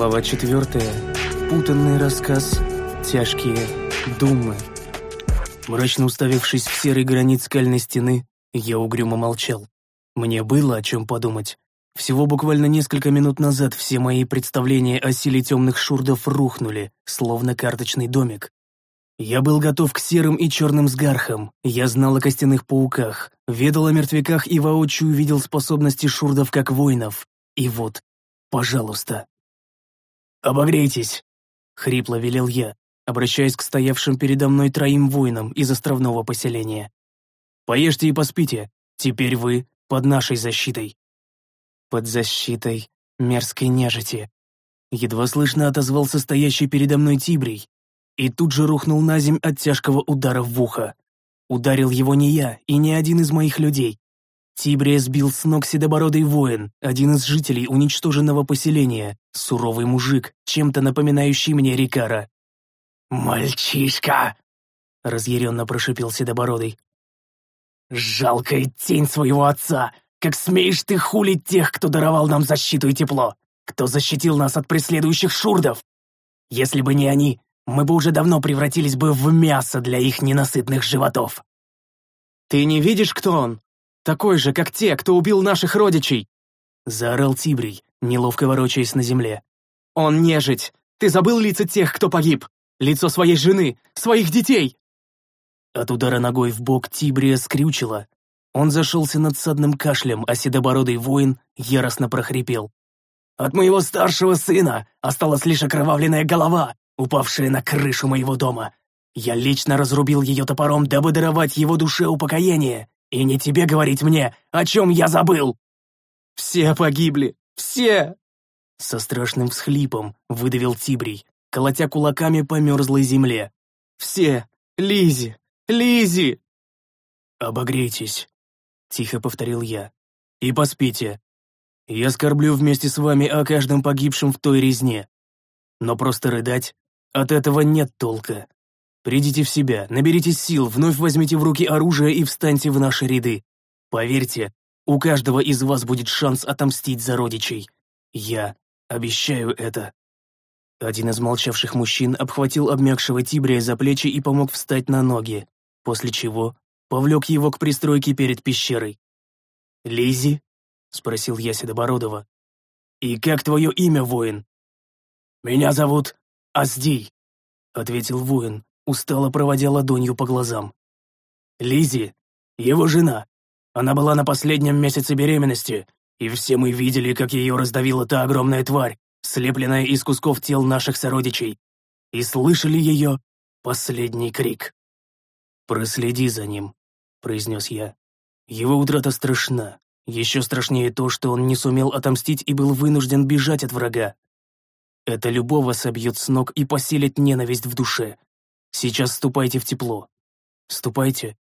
Глава четвертая. Путанный рассказ. Тяжкие думы. Мрачно уставившись в серый гранит скальной стены, я угрюмо молчал. Мне было о чем подумать. Всего буквально несколько минут назад все мои представления о силе темных шурдов рухнули, словно карточный домик. Я был готов к серым и черным сгархам, я знал о костяных пауках, ведал о мертвяках и воочию видел способности шурдов как воинов. И вот, пожалуйста. «Обогрейтесь!» — хрипло велел я, обращаясь к стоявшим передо мной троим воинам из островного поселения. «Поешьте и поспите, теперь вы под нашей защитой». «Под защитой мерзкой нежити», — едва слышно отозвался стоящий передо мной Тибрий, и тут же рухнул на земь от тяжкого удара в ухо. Ударил его не я и не один из моих людей. Тибрия сбил с ног седобородый воин, один из жителей уничтоженного поселения, суровый мужик, чем-то напоминающий мне Рикара. «Мальчишка!» — разъяренно прошипел седобородый. «Жалкая тень своего отца! Как смеешь ты хулить тех, кто даровал нам защиту и тепло, кто защитил нас от преследующих шурдов? Если бы не они, мы бы уже давно превратились бы в мясо для их ненасытных животов. «Ты не видишь, кто он? Такой же, как те, кто убил наших родичей!» Заорал Тибрий, неловко ворочаясь на земле. «Он нежить! Ты забыл лица тех, кто погиб? Лицо своей жены, своих детей!» От удара ногой в бок Тибрия скрючило. Он зашелся надсадным кашлем, а седобородый воин яростно прохрипел. «От моего старшего сына осталась лишь окровавленная голова, упавшая на крышу моего дома. Я лично разрубил ее топором, дабы даровать его душе упокоение. И не тебе говорить мне, о чем я забыл!» «Все погибли! Все!» Со страшным всхлипом выдавил Тибрий, колотя кулаками по мерзлой земле. «Все! Лизи! Лизи!» «Обогрейтесь!» — тихо повторил я. «И поспите. Я скорблю вместе с вами о каждом погибшем в той резне. Но просто рыдать от этого нет толка. Придите в себя, наберитесь сил, вновь возьмите в руки оружие и встаньте в наши ряды. Поверьте, у каждого из вас будет шанс отомстить за родичей. Я обещаю это». Один из молчавших мужчин обхватил обмякшего Тибрия за плечи и помог встать на ноги, после чего повлек его к пристройке перед пещерой. «Лизи?» — спросил я Седобородова. «И как твое имя, воин?» «Меня зовут Аздий», — ответил воин, устало проводя ладонью по глазам. Лизи, его жена. Она была на последнем месяце беременности, и все мы видели, как ее раздавила та огромная тварь, слепленная из кусков тел наших сородичей, и слышали ее последний крик. «Проследи за ним», — произнес я. «Его утрата страшна. Еще страшнее то, что он не сумел отомстить и был вынужден бежать от врага. Это любого собьет с ног и поселит ненависть в душе. Сейчас ступайте в тепло. Ступайте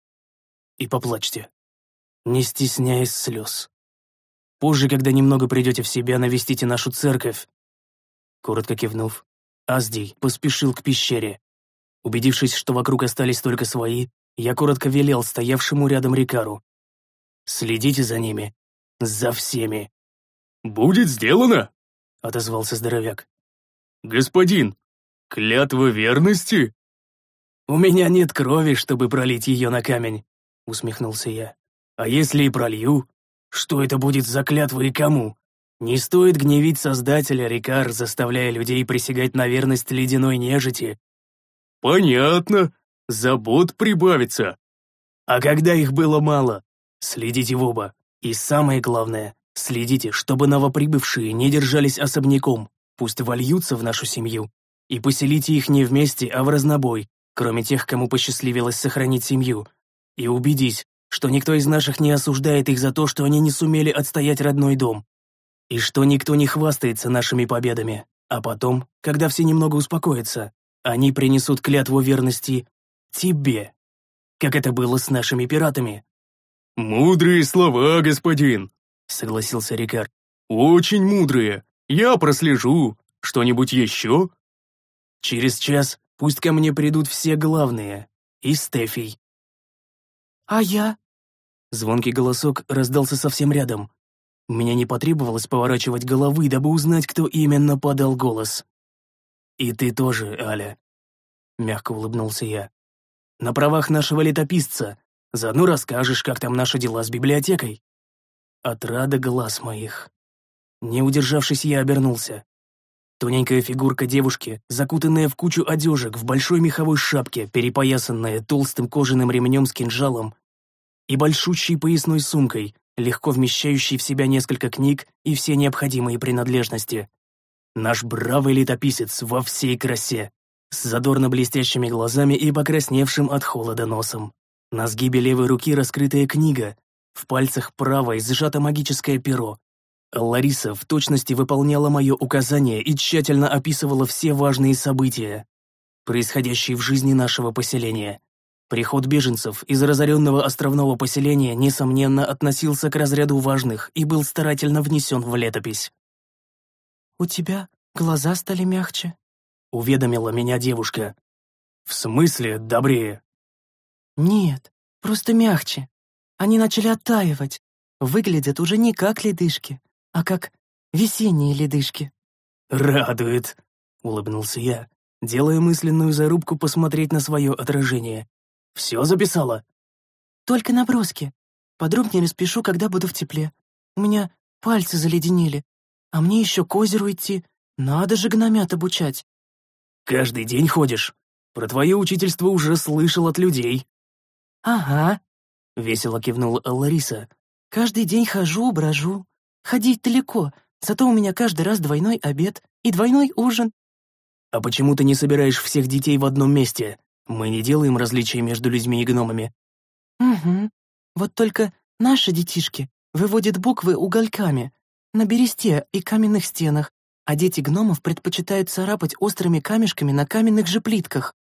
и поплачьте, не стесняясь слез. Позже, когда немного придете в себя, навестите нашу церковь. Коротко кивнув, Аздий поспешил к пещере. Убедившись, что вокруг остались только свои, я коротко велел стоявшему рядом Рикару. «Следите за ними. За всеми». «Будет сделано», — отозвался здоровяк. «Господин, клятва верности?» «У меня нет крови, чтобы пролить ее на камень», — усмехнулся я. «А если и пролью, что это будет за клятва и кому? Не стоит гневить Создателя, Рикар, заставляя людей присягать на верность ледяной нежити». «Понятно. Забот прибавится». «А когда их было мало, следите в оба. И самое главное, следите, чтобы новоприбывшие не держались особняком, Пусть вольются в нашу семью. И поселите их не вместе, а в разнобой, кроме тех, кому посчастливилось сохранить семью. И убедись, что никто из наших не осуждает их за то, что они не сумели отстоять родной дом. И что никто не хвастается нашими победами. А потом, когда все немного успокоятся, они принесут клятву верности тебе, как это было с нашими пиратами. «Мудрые слова, господин», — согласился Рикар. «Очень мудрые. Я прослежу. Что-нибудь еще?» «Через час пусть ко мне придут все главные. И Стефий». «А я?» Звонкий голосок раздался совсем рядом. Мне не потребовалось поворачивать головы, дабы узнать, кто именно подал голос. «И ты тоже, Аля», — мягко улыбнулся я. «На правах нашего летописца. Заодно расскажешь, как там наши дела с библиотекой». Отрада глаз моих. Не удержавшись, я обернулся. Тоненькая фигурка девушки, закутанная в кучу одежек, в большой меховой шапке, перепоясанная толстым кожаным ремнем с кинжалом и большущей поясной сумкой, легко вмещающей в себя несколько книг и все необходимые принадлежности. Наш бравый летописец во всей красе, с задорно блестящими глазами и покрасневшим от холода носом. На сгибе левой руки раскрытая книга, в пальцах правой сжато магическое перо, Лариса в точности выполняла мое указание и тщательно описывала все важные события, происходящие в жизни нашего поселения. Приход беженцев из разоренного островного поселения, несомненно, относился к разряду важных и был старательно внесен в летопись. «У тебя глаза стали мягче», — уведомила меня девушка. «В смысле добрее?» «Нет, просто мягче. Они начали оттаивать. Выглядят уже не как ледышки, а как весенние ледышки». «Радует», — улыбнулся я, делая мысленную зарубку посмотреть на свое отражение. «Все записала?» «Только наброски. Подробнее распишу, когда буду в тепле. У меня пальцы заледенели. А мне еще к озеру идти. Надо же гномят обучать». «Каждый день ходишь? Про твое учительство уже слышал от людей». «Ага», — весело кивнула Лариса. «Каждый день хожу, брожу. Ходить далеко, зато у меня каждый раз двойной обед и двойной ужин». «А почему ты не собираешь всех детей в одном месте? Мы не делаем различий между людьми и гномами». «Угу. Вот только наши детишки выводят буквы угольками на бересте и каменных стенах, а дети гномов предпочитают царапать острыми камешками на каменных же плитках.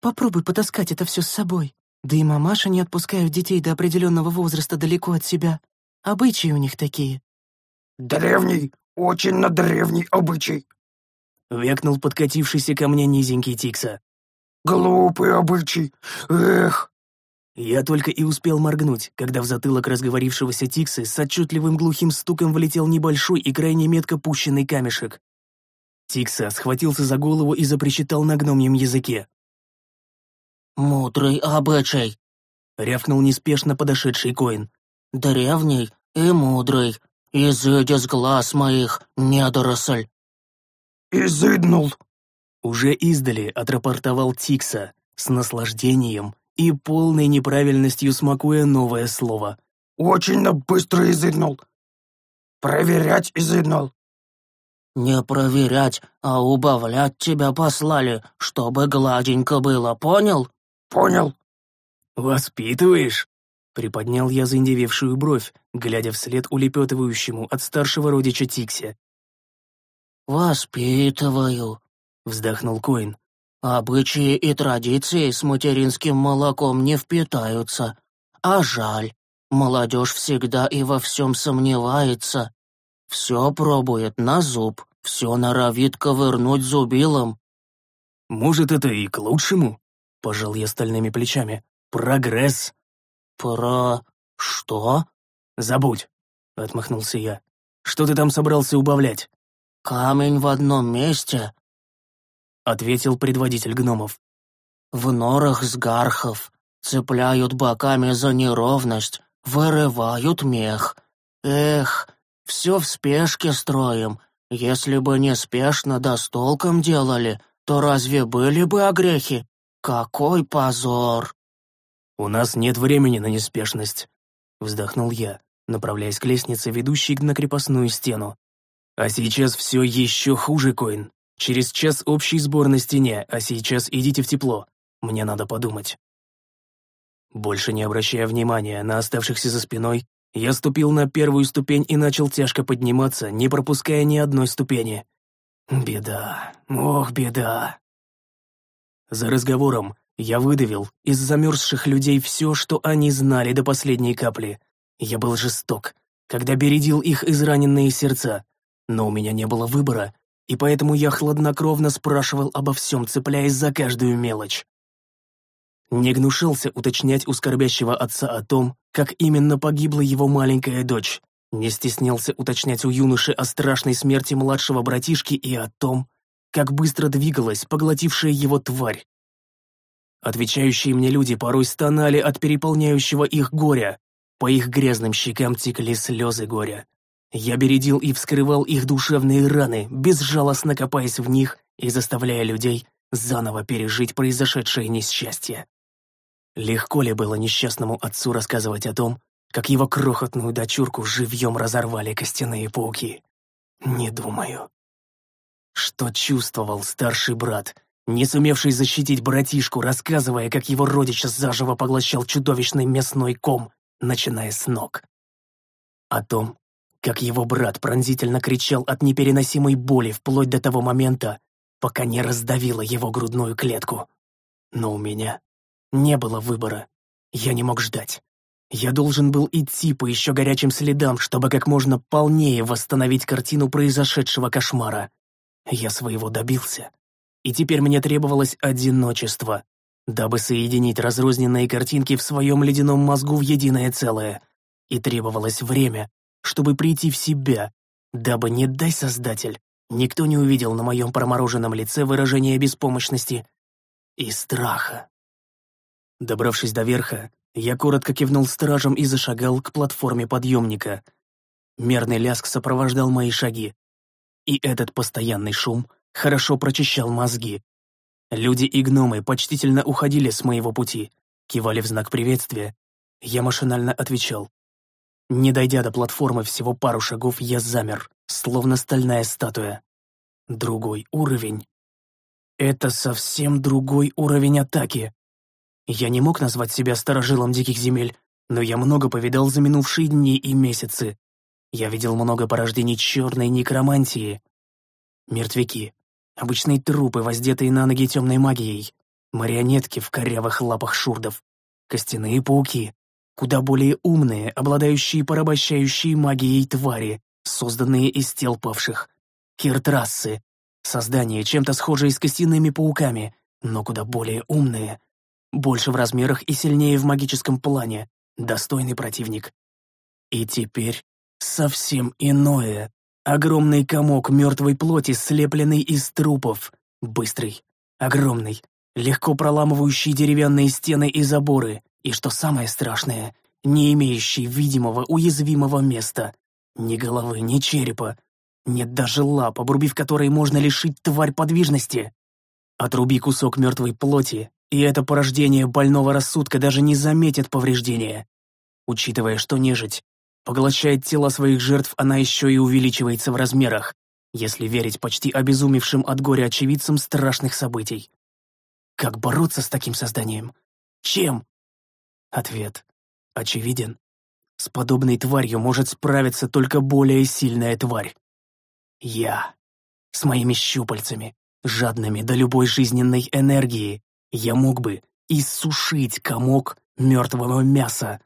Попробуй потаскать это все с собой. Да и мамаша не отпускают детей до определенного возраста далеко от себя. Обычаи у них такие. «Древний, очень на древний обычай!» Векнул подкатившийся ко мне низенький Тикса. «Глупый обычай! Эх!» Я только и успел моргнуть, когда в затылок разговорившегося Тиксы с отчетливым глухим стуком влетел небольшой и крайне метко пущенный камешек. Тикса схватился за голову и запричитал на гномьем языке. «Мудрый обычай!» — рявкнул неспешно подошедший Коин. «Древний и мудрый. «Изыди с глаз моих, недоросль!» «Изыднул!» Уже издали отрапортовал Тикса с наслаждением и полной неправильностью смакуя новое слово. «Очень быстро изыднул! Проверять изыднул!» «Не проверять, а убавлять тебя послали, чтобы гладенько было, понял?» «Понял». «Воспитываешь?» Приподнял я заиндевевшую бровь, глядя вслед улепетывающему от старшего родича Тиксе. «Воспитываю», — вздохнул Коин. «Обычаи и традиции с материнским молоком не впитаются. А жаль, молодежь всегда и во всем сомневается. Все пробует на зуб, все норовит ковырнуть зубилом». «Может, это и к лучшему?» — пожал я стальными плечами. «Прогресс!» «Про... что?» «Забудь», — отмахнулся я. «Что ты там собрался убавлять?» «Камень в одном месте», — ответил предводитель гномов. «В норах сгархов цепляют боками за неровность, вырывают мех. Эх, все в спешке строим. Если бы не спешно да с толком делали, то разве были бы огрехи? Какой позор!» «У нас нет времени на неспешность», — вздохнул я, направляясь к лестнице, ведущей на крепостную стену. «А сейчас все еще хуже, Коин. Через час общий сбор на стене, а сейчас идите в тепло. Мне надо подумать». Больше не обращая внимания на оставшихся за спиной, я ступил на первую ступень и начал тяжко подниматься, не пропуская ни одной ступени. Беда, ох, беда. За разговором я выдавил из замерзших людей все, что они знали до последней капли. Я был жесток, когда бередил их израненные сердца. Но у меня не было выбора, и поэтому я хладнокровно спрашивал обо всем, цепляясь за каждую мелочь. Не гнушался уточнять у скорбящего отца о том, как именно погибла его маленькая дочь, Не стеснялся уточнять у юноши о страшной смерти младшего братишки и о том, как быстро двигалась поглотившая его тварь. Отвечающие мне люди порой стонали от переполняющего их горя, по их грязным щекам текли слезы горя. Я бередил и вскрывал их душевные раны, безжалостно копаясь в них и заставляя людей заново пережить произошедшее несчастье. Легко ли было несчастному отцу рассказывать о том, как его крохотную дочурку живьем разорвали костяные пауки? Не думаю. Что чувствовал старший брат, не сумевший защитить братишку, рассказывая, как его родич заживо поглощал чудовищный мясной ком, начиная с ног? О том, как его брат пронзительно кричал от непереносимой боли вплоть до того момента, пока не раздавило его грудную клетку. Но у меня не было выбора. Я не мог ждать. Я должен был идти по еще горячим следам, чтобы как можно полнее восстановить картину произошедшего кошмара. Я своего добился. И теперь мне требовалось одиночество, дабы соединить разрозненные картинки в своем ледяном мозгу в единое целое. И требовалось время, чтобы прийти в себя, дабы, не дай Создатель, никто не увидел на моем промороженном лице выражение беспомощности и страха. Добравшись до верха, я коротко кивнул стражем и зашагал к платформе подъемника. Мерный ляск сопровождал мои шаги, и этот постоянный шум хорошо прочищал мозги. Люди и гномы почтительно уходили с моего пути, кивали в знак приветствия. Я машинально отвечал. Не дойдя до платформы всего пару шагов, я замер, словно стальная статуя. Другой уровень. Это совсем другой уровень атаки. Я не мог назвать себя старожилом диких земель, но я много повидал за минувшие дни и месяцы. Я видел много порождений черной некромантии. Мертвяки, обычные трупы, воздетые на ноги темной магией, марионетки в корявых лапах шурдов, костяные пауки, куда более умные, обладающие порабощающей магией твари, созданные из тел павших. Киртрассы, создания, чем-то схожие с костяными пауками, но куда более умные, больше в размерах и сильнее в магическом плане, достойный противник. И теперь совсем иное. Огромный комок мертвой плоти, слепленный из трупов. Быстрый, огромный, легко проламывающий деревянные стены и заборы. И что самое страшное, не имеющий видимого уязвимого места. Ни головы, ни черепа. Нет даже лап, обрубив которой можно лишить тварь подвижности. Отруби кусок мертвой плоти, и это порождение больного рассудка даже не заметит повреждения. Учитывая, что нежить поглощает тела своих жертв, она еще и увеличивается в размерах, если верить почти обезумевшим от горя очевидцам страшных событий. Как бороться с таким созданием? Чем? Ответ очевиден. С подобной тварью может справиться только более сильная тварь. Я. С моими щупальцами, жадными до любой жизненной энергии, я мог бы иссушить комок мертвого мяса.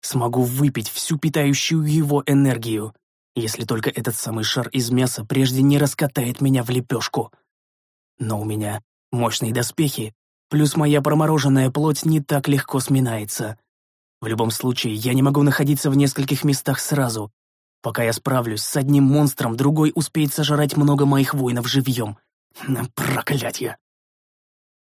Смогу выпить всю питающую его энергию, если только этот самый шар из мяса прежде не раскатает меня в лепешку. Но у меня мощные доспехи, плюс моя промороженная плоть не так легко сминается. В любом случае, я не могу находиться в нескольких местах сразу. Пока я справлюсь с одним монстром, другой успеет сожрать много моих воинов живьем. Проклятье!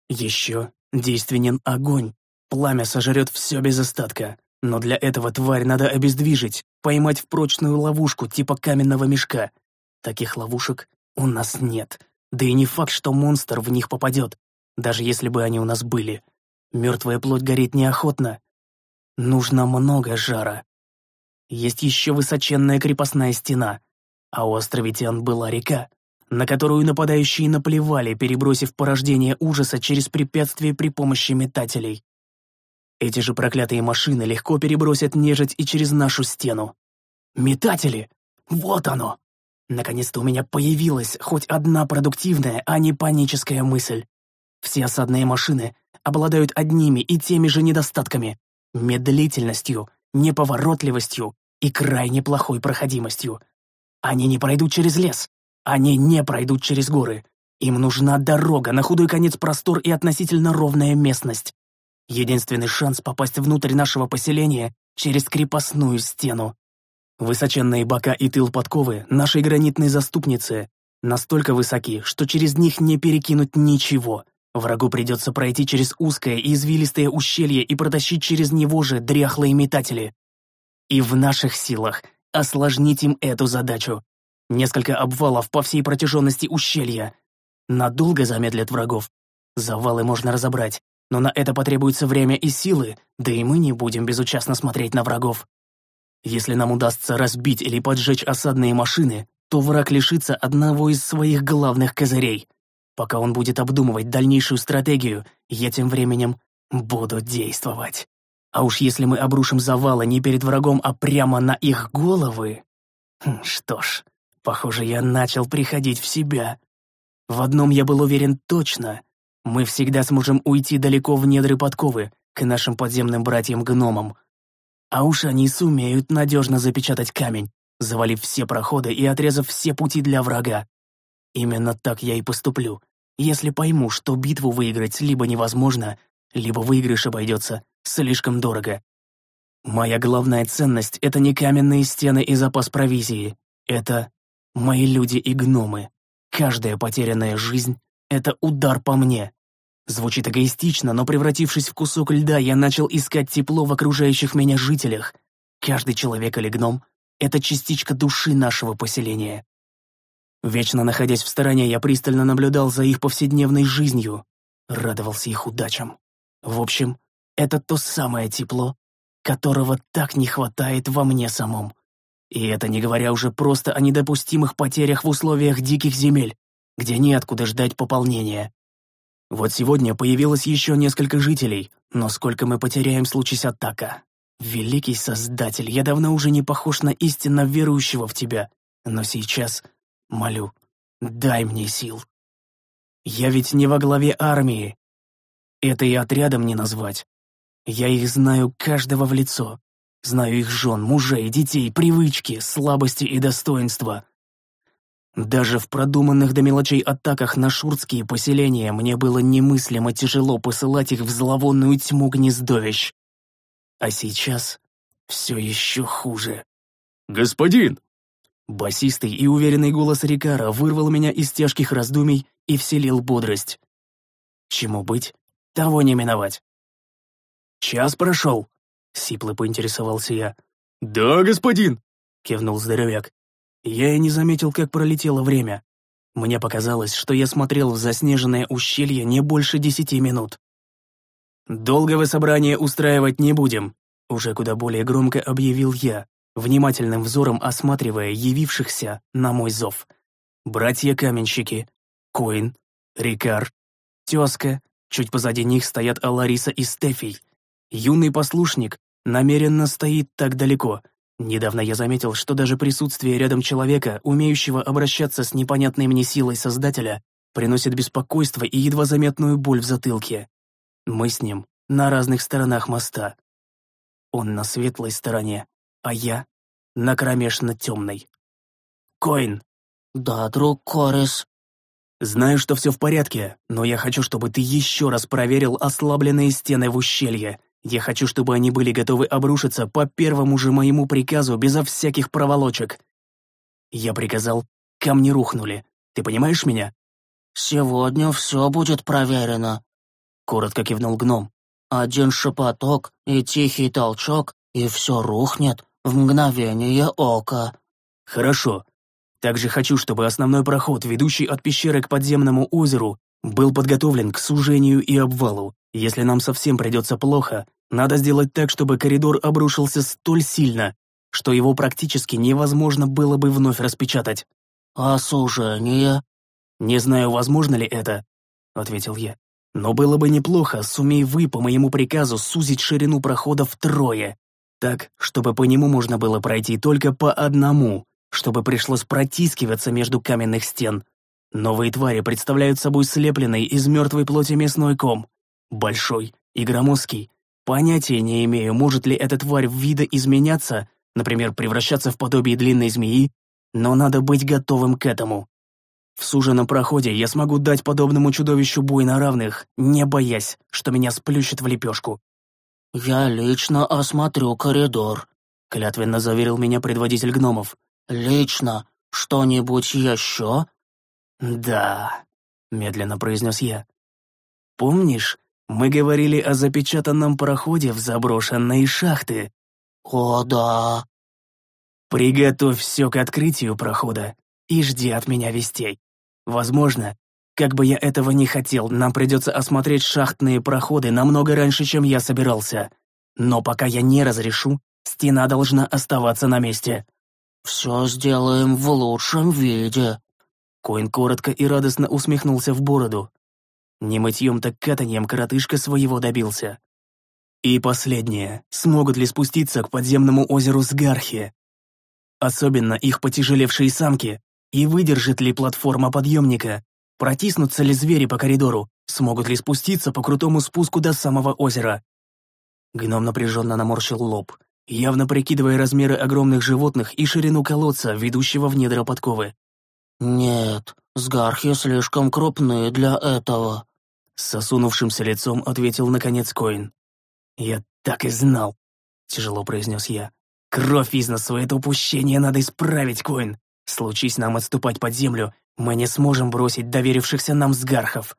Еще действенен огонь. Пламя сожрет все без остатка. Но для этого тварь надо обездвижить, поймать в прочную ловушку типа каменного мешка. Таких ловушек у нас нет. Да и не факт, что монстр в них попадет, даже если бы они у нас были. Мертвая плоть горит неохотно. Нужно много жара. Есть еще высоченная крепостная стена, а у островитян была река на которую нападающие наплевали, перебросив порождение ужаса через препятствие при помощи метателей. Эти же проклятые машины легко перебросят нежить и через нашу стену. Метатели! Вот оно! Наконец-то у меня появилась хоть одна продуктивная, а не паническая мысль. Все осадные машины обладают одними и теми же недостатками — медлительностью, неповоротливостью и крайне плохой проходимостью. Они не пройдут через лес, они не пройдут через горы. Им нужна дорога, на худой конец простор и относительно ровная местность. Единственный шанс попасть внутрь нашего поселения через крепостную стену. Высоченные бока и тыл подковы нашей гранитной заступницы настолько высоки, что через них не перекинуть ничего. Врагу придется пройти через узкое и извилистое ущелье и протащить через него же дряхлые метатели. И в наших силах осложнить им эту задачу. Несколько обвалов по всей протяженности ущелья. Надолго замедлят врагов. Завалы можно разобрать, но на это потребуется время и силы, да и мы не будем безучастно смотреть на врагов. Если нам удастся разбить или поджечь осадные машины, то враг лишится одного из своих главных козырей. Пока он будет обдумывать дальнейшую стратегию, я тем временем буду действовать. А уж если мы обрушим завалы не перед врагом, а прямо на их головы... Хм, что ж, похоже, я начал приходить в себя. В одном я был уверен точно. Мы всегда сможем уйти далеко в недры подковы, к нашим подземным братьям-гномам. А уж они сумеют надежно запечатать камень, завалив все проходы и отрезав все пути для врага. Именно так я и поступлю, если пойму, что битву выиграть либо невозможно, либо выигрыш обойдется слишком дорого. Моя главная ценность — это не каменные стены и запас провизии. Это мои люди и гномы. Каждая потерянная жизнь — это удар по мне. Звучит эгоистично, но превратившись в кусок льда, я начал искать тепло в окружающих меня жителях. Каждый человек или гном — это частичка души нашего поселения. Вечно находясь в стороне, я пристально наблюдал за их повседневной жизнью, радовался их удачам. В общем, это то самое тепло, которого так не хватает во мне самом. И это не говоря уже просто о недопустимых потерях в условиях диких земель, где неоткуда ждать пополнения. Вот сегодня появилось еще несколько жителей, но сколько мы потеряем, случись атака. Великий Создатель, я давно уже не похож на истинно верующего в Тебя, но сейчас молю, дай мне сил. Я ведь не во главе армии. Это и отрядом не назвать. Я их знаю каждого в лицо. Знаю их жен, мужей, детей, привычки, слабости и достоинства. Даже в продуманных до мелочей атаках на шуртские поселения мне было немыслимо тяжело посылать их в зловонную тьму гнездовищ. А сейчас все еще хуже. «Господин!» Басистый и уверенный голос Рикара вырвал меня из тяжких раздумий и вселил бодрость. Чему быть, того не миновать. «Час прошел?» — сипло поинтересовался я. «Да, господин!» — кивнул здоровяк. Я и не заметил, как пролетело время. Мне показалось, что я смотрел в заснеженное ущелье не больше десяти минут. «Долгого собрания устраивать не будем», — уже куда более громко объявил я, внимательным взором осматривая явившихся на мой зов. Братья-каменщики, Коин, Рикар, тезка, чуть позади них стоят Алариса и Стефий, Юный послушник намеренно стоит так далеко. Недавно я заметил, что даже присутствие рядом человека, умеющего обращаться с непонятной мне силой Создателя, приносит беспокойство и едва заметную боль в затылке. Мы с ним на разных сторонах моста. Он на светлой стороне, а я на кромешно темной. Коин. Да, друг Корис. Знаю, что все в порядке, но я хочу, чтобы ты еще раз проверил ослабленные стены в ущелье. Я хочу, чтобы они были готовы обрушиться по первому же моему приказу безо всяких проволочек. Я приказал, камни рухнули. Ты понимаешь меня? Сегодня все будет проверено. Коротко кивнул гном. Один шепоток и тихий толчок, и все рухнет в мгновение ока. Хорошо. Также хочу, чтобы основной проход, ведущий от пещеры к подземному озеру, был подготовлен к сужению и обвалу. Если нам совсем придется плохо, надо сделать так, чтобы коридор обрушился столь сильно, что его практически невозможно было бы вновь распечатать. «А сужение?» «Не знаю, возможно ли это», — ответил я. «Но было бы неплохо, сумей вы по моему приказу сузить ширину прохода втрое, так, чтобы по нему можно было пройти только по одному, чтобы пришлось протискиваться между каменных стен. Новые твари представляют собой слепленный из мертвой плоти мясной ком. Большой и громоздкий. Понятия не имею, может ли эта тварь вида изменяться, например, превращаться в подобие длинной змеи, но надо быть готовым к этому. В суженном проходе я смогу дать подобному чудовищу бой на равных, не боясь, что меня сплющит в лепешку. «Я лично осмотрю коридор», клятвенно заверил меня предводитель гномов. «Лично что-нибудь еще?» «Да», — медленно произнес я. «Помнишь, мы говорили о запечатанном проходе в заброшенной шахты?» «О, да». «Приготовь все к открытию прохода и жди от меня вестей. Возможно, как бы я этого не хотел, нам придется осмотреть шахтные проходы намного раньше, чем я собирался. Но пока я не разрешу, стена должна оставаться на месте». «Все сделаем в лучшем виде». Коин коротко и радостно усмехнулся в бороду. Не мытьем, так катаньем коротышка своего добился. И последнее. Смогут ли спуститься к подземному озеру Сгархи? Особенно их потяжелевшие самки. И выдержит ли платформа подъемника? Протиснутся ли звери по коридору? Смогут ли спуститься по крутому спуску до самого озера? Гном напряженно наморщил лоб, явно прикидывая размеры огромных животных и ширину колодца, ведущего в недра подковы. «Нет, сгархи слишком крупные для этого», — с осунувшимся лицом ответил наконец Коин. «Я так и знал», — тяжело произнес я. «Кровь из носу, это упущение надо исправить, Коин. Случись нам отступать под землю, мы не сможем бросить доверившихся нам сгархов».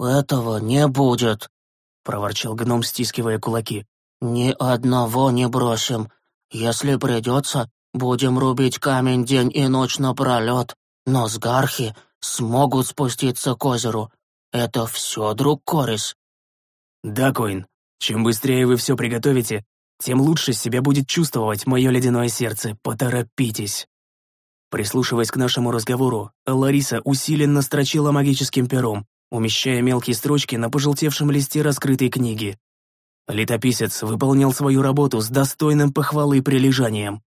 «Этого не будет», — проворчал гном, стискивая кулаки. «Ни одного не бросим. Если придется, будем рубить камень день и ночь напролет, но сгархи смогут спуститься к озеру. Это все, друг Корис». «Да, Коин, чем быстрее вы все приготовите, тем лучше себя будет чувствовать мое ледяное сердце. Поторопитесь». Прислушиваясь к нашему разговору, Лариса усиленно строчила магическим пером, умещая мелкие строчки на пожелтевшем листе раскрытой книги. Летописец выполнял свою работу с достойным похвалы прилежанием.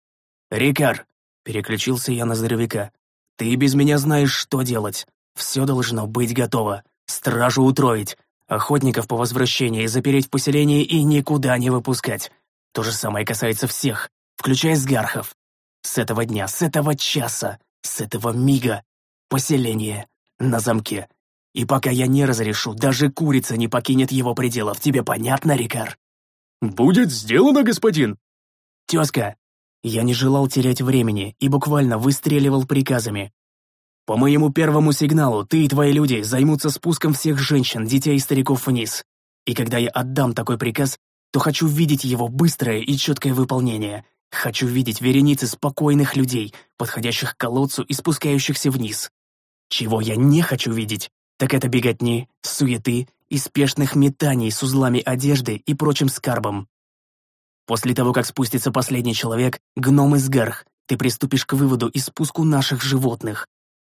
«Рикар!» — переключился я на здоровяка. «Ты без меня знаешь, что делать. Все должно быть готово. Стражу утроить, охотников по возвращении запереть в поселении и никуда не выпускать. То же самое касается всех, включая сгархов. С этого дня, с этого часа, с этого мига. Поселение на замке. И пока я не разрешу, даже курица не покинет его пределов. Тебе понятно, Рикар? «Будет сделано, господин!» «Тезка!» Я не желал терять времени и буквально выстреливал приказами. «По моему первому сигналу ты и твои люди займутся спуском всех женщин, детей и стариков вниз. И когда я отдам такой приказ, то хочу видеть его быстрое и четкое выполнение. Хочу видеть вереницы спокойных людей, подходящих к колодцу и спускающихся вниз. Чего я не хочу видеть, так это беготни, суеты и спешных метаний с узлами одежды и прочим скарбом. После того, как спустится последний человек, гном из гарх, ты приступишь к выводу и спуску наших животных.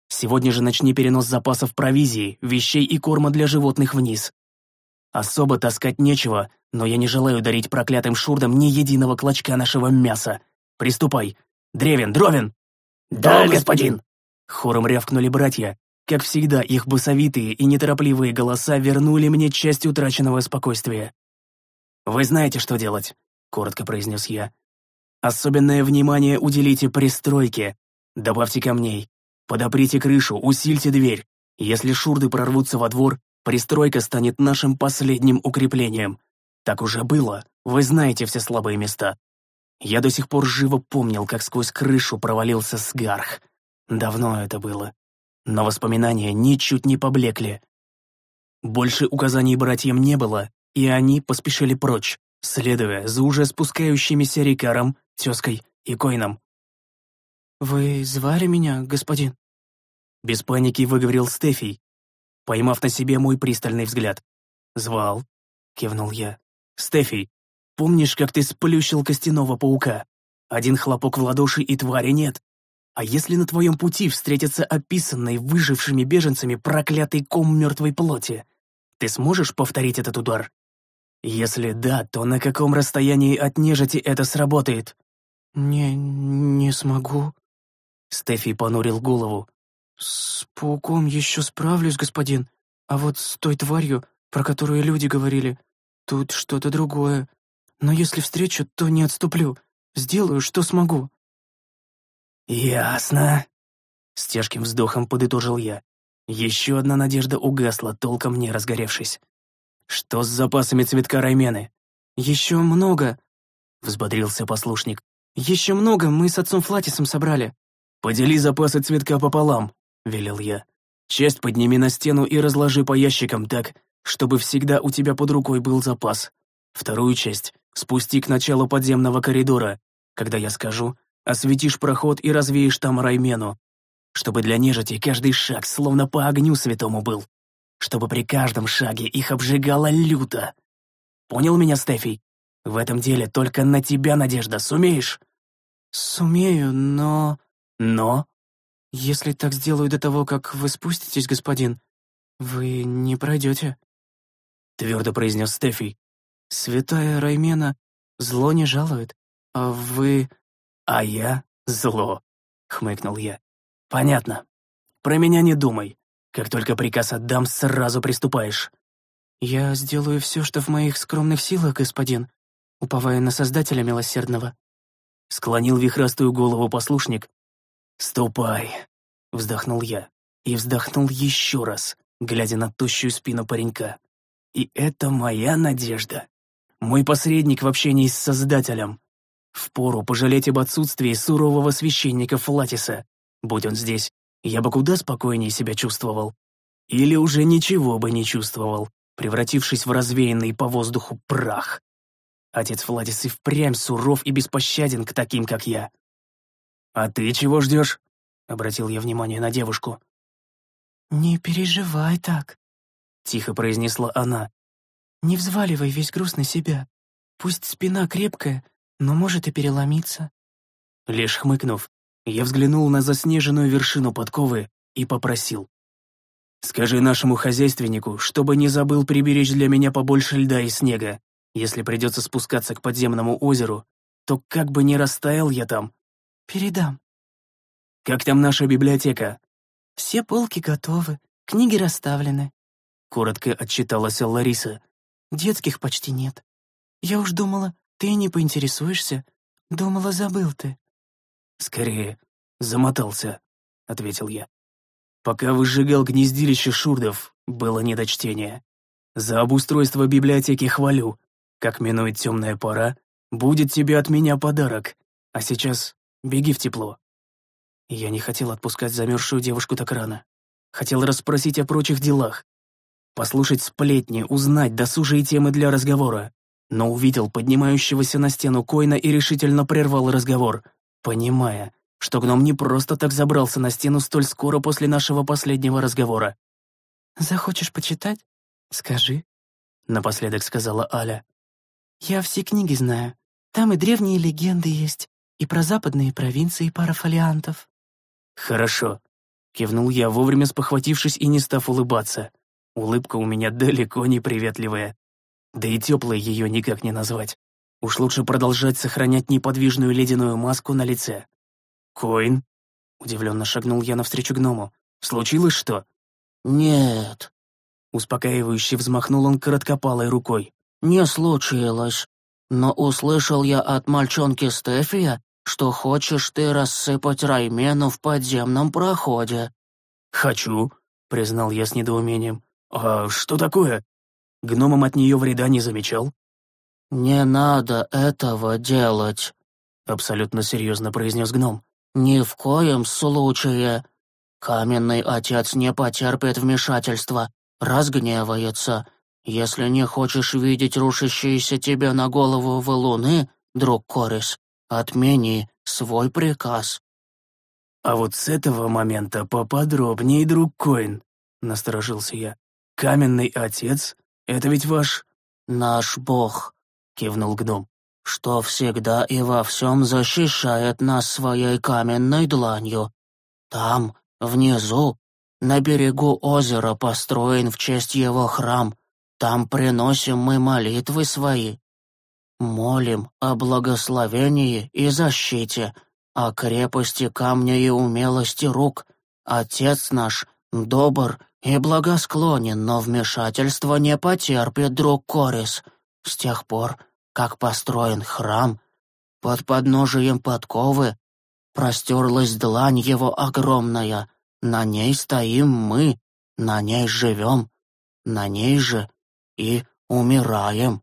Сегодня же начни перенос запасов провизии, вещей и корма для животных вниз. Особо таскать нечего, но я не желаю дарить проклятым шурдам ни единого клочка нашего мяса. Приступай. Древен, Дровен!» «Да, господин!» Хором рявкнули братья. Как всегда, их басовитые и неторопливые голоса вернули мне часть утраченного спокойствия. «Вы знаете, что делать», — коротко произнес я. «Особенное внимание уделите пристройке. Добавьте камней. Подоприте крышу, усильте дверь. Если шурды прорвутся во двор, пристройка станет нашим последним укреплением. Так уже было, вы знаете все слабые места. Я до сих пор живо помнил, как сквозь крышу провалился Сгарх. Давно это было но воспоминания ничуть не поблекли. Больше указаний братьям не было, и они поспешили прочь, следуя за уже спускающимися Рикаром, тезкой и Койном. «Вы звали меня, господин?» Без паники выговорил Стефий, поймав на себе мой пристальный взгляд. «Звал», — кивнул я. «Стефий, помнишь, как ты сплющил костяного паука? Один хлопок в ладоши и твари нет. А если на твоем пути встретится описанный выжившими беженцами проклятый ком мертвой плоти, ты сможешь повторить этот удар? Если да, то на каком расстоянии от нежити это сработает? «Не... не смогу». Стефи понурил голову. «С пауком еще справлюсь, господин, а вот с той тварью, про которую люди говорили, тут что-то другое. Но если встречу, то не отступлю, сделаю, что смогу». «Ясно», — с тяжким вздохом подытожил я. Еще одна надежда угасла, толком не разгоревшись. «Что с запасами цветка Раймены?» «Еще много», — взбодрился послушник. Еще много мы с отцом Флатисом собрали». «Подели запасы цветка пополам», — велел я. «Часть подними на стену и разложи по ящикам так, чтобы всегда у тебя под рукой был запас. Вторую часть спусти к началу подземного коридора. Когда я скажу, осветишь проход и развеешь там раймену. Чтобы для нежити каждый шаг словно по огню святому был. Чтобы при каждом шаге их обжигало люто. Понял меня, Стефий? В этом деле только на тебя надежда, сумеешь?» «Сумею, но...» «Но?» «Если так сделаю до того, как вы спуститесь, господин, вы не пройдете», — твердо произнес Стефий. «Святая Раймена зло не жалует, а вы...» «А я зло», — хмыкнул я. «Понятно. Про меня не думай. Как только приказ отдам, сразу приступаешь». «Я сделаю все, что в моих скромных силах, господин, уповая на Создателя Милосердного». Склонил вихрастую голову послушник. «Ступай», — вздохнул я. И вздохнул еще раз, глядя на тощую спину паренька. «И это моя надежда. Мой посредник в общении с Создателем. Впору пожалеть об отсутствии сурового священника Флатиса. Будь он здесь, я бы куда спокойнее себя чувствовал. Или уже ничего бы не чувствовал, превратившись в развеянный по воздуху прах. Отец Владис и впрямь суров и беспощаден к таким, как я. «А ты чего ждешь?» — обратил я внимание на девушку. «Не переживай так», — тихо произнесла она. «Не взваливай весь груз на себя. Пусть спина крепкая, но может и переломиться». Лишь хмыкнув, я взглянул на заснеженную вершину подковы и попросил. «Скажи нашему хозяйственнику, чтобы не забыл приберечь для меня побольше льда и снега. Если придется спускаться к подземному озеру, то как бы не растаял я там». «Передам». «Как там наша библиотека?» «Все полки готовы, книги расставлены», — коротко отчиталась Лариса. «Детских почти нет. Я уж думала, ты не поинтересуешься. Думала, забыл ты». «Скорее, замотался», — ответил я. «Пока выжигал гнездилище шурдов, было не до чтения. За обустройство библиотеки хвалю. Как минует темная пора, будет тебе от меня подарок. А сейчас беги в тепло». Я не хотел отпускать замерзшую девушку так рано. Хотел расспросить о прочих делах. Послушать сплетни, узнать досужие темы для разговора. Но увидел поднимающегося на стену Койна и решительно прервал разговор — понимая, что гном не просто так забрался на стену столь скоро после нашего последнего разговора. «Захочешь почитать? Скажи», — напоследок сказала Аля. «Я все книги знаю. Там и древние легенды есть, и про западные провинции пара фолиантов». «Хорошо», — кивнул я, вовремя спохватившись и не став улыбаться. Улыбка у меня далеко не приветливая. Да и теплой ее никак не назвать. Уж лучше продолжать сохранять неподвижную ледяную маску на лице. «Коин?» — удивленно шагнул я навстречу гному. «Случилось что?» «Нет». Успокаивающе взмахнул он короткопалой рукой. «Не случилось. Но услышал я от мальчонки Стефия, что хочешь ты рассыпать Раймену в подземном проходе». «Хочу», — признал я с недоумением. «А что такое? Гномом от нее вреда не замечал?» «Не надо этого делать», — абсолютно серьезно произнес гном. «Ни в коем случае. Каменный отец не потерпит вмешательства, разгневается. Если не хочешь видеть рушащиеся тебе на голову валуны, друг Корис, отмени свой приказ». «А вот с этого момента поподробнее, друг Коин», — насторожился я. «Каменный отец? Это ведь ваш...» «Наш бог», — кивнул гном, — «что всегда и во всем защищает нас своей каменной дланью. Там, внизу, на берегу озера построен в честь его храм. Там приносим мы молитвы свои. Молим о благословении и защите, о крепости камня и умелости рук. Отец наш добр и благосклонен, но вмешательства не потерпит, друг Корис. С тех пор, как построен храм, под подножием подковы простерлась длань его огромная, на ней стоим мы, на ней живем, на ней же и умираем».